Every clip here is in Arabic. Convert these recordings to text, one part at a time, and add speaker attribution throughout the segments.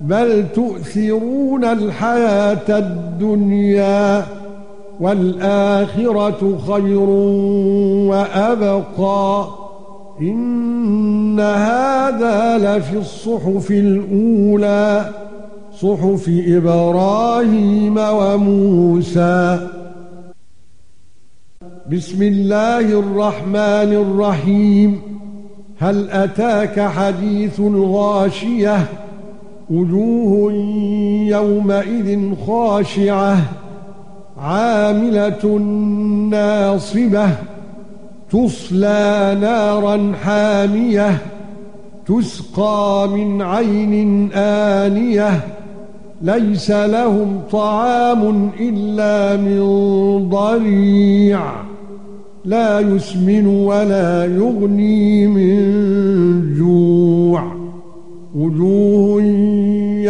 Speaker 1: بل تؤثرون الحياة الدنيا والآخرة خير وأبقى إن هذا لفي الصحف الأولى صحف إبراهيم وموسى. بسم الله الرحمن الرحيم. هل أتاك حديث الغاشية؟ وجوه يومئذ خاشعة عاملة ناصبة تصلى نارا حامية تسقى من عين آنية ليس لهم طعام إلا من ضريع لا يسمن ولا يغني من جوع. وجوه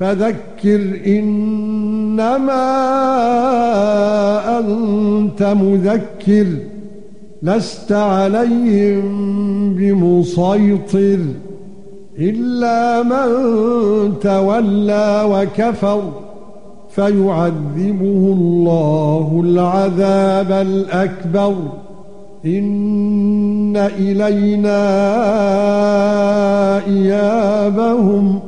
Speaker 1: فذكر إنما أنت مذكر لست عليهم بمسيطر إلا من تولى وكفر فيعذبه الله العذاب الأكبر إن إلينا إيابهم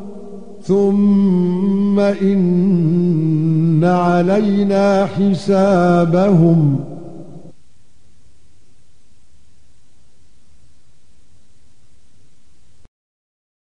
Speaker 1: ثم إن علينا حسابهم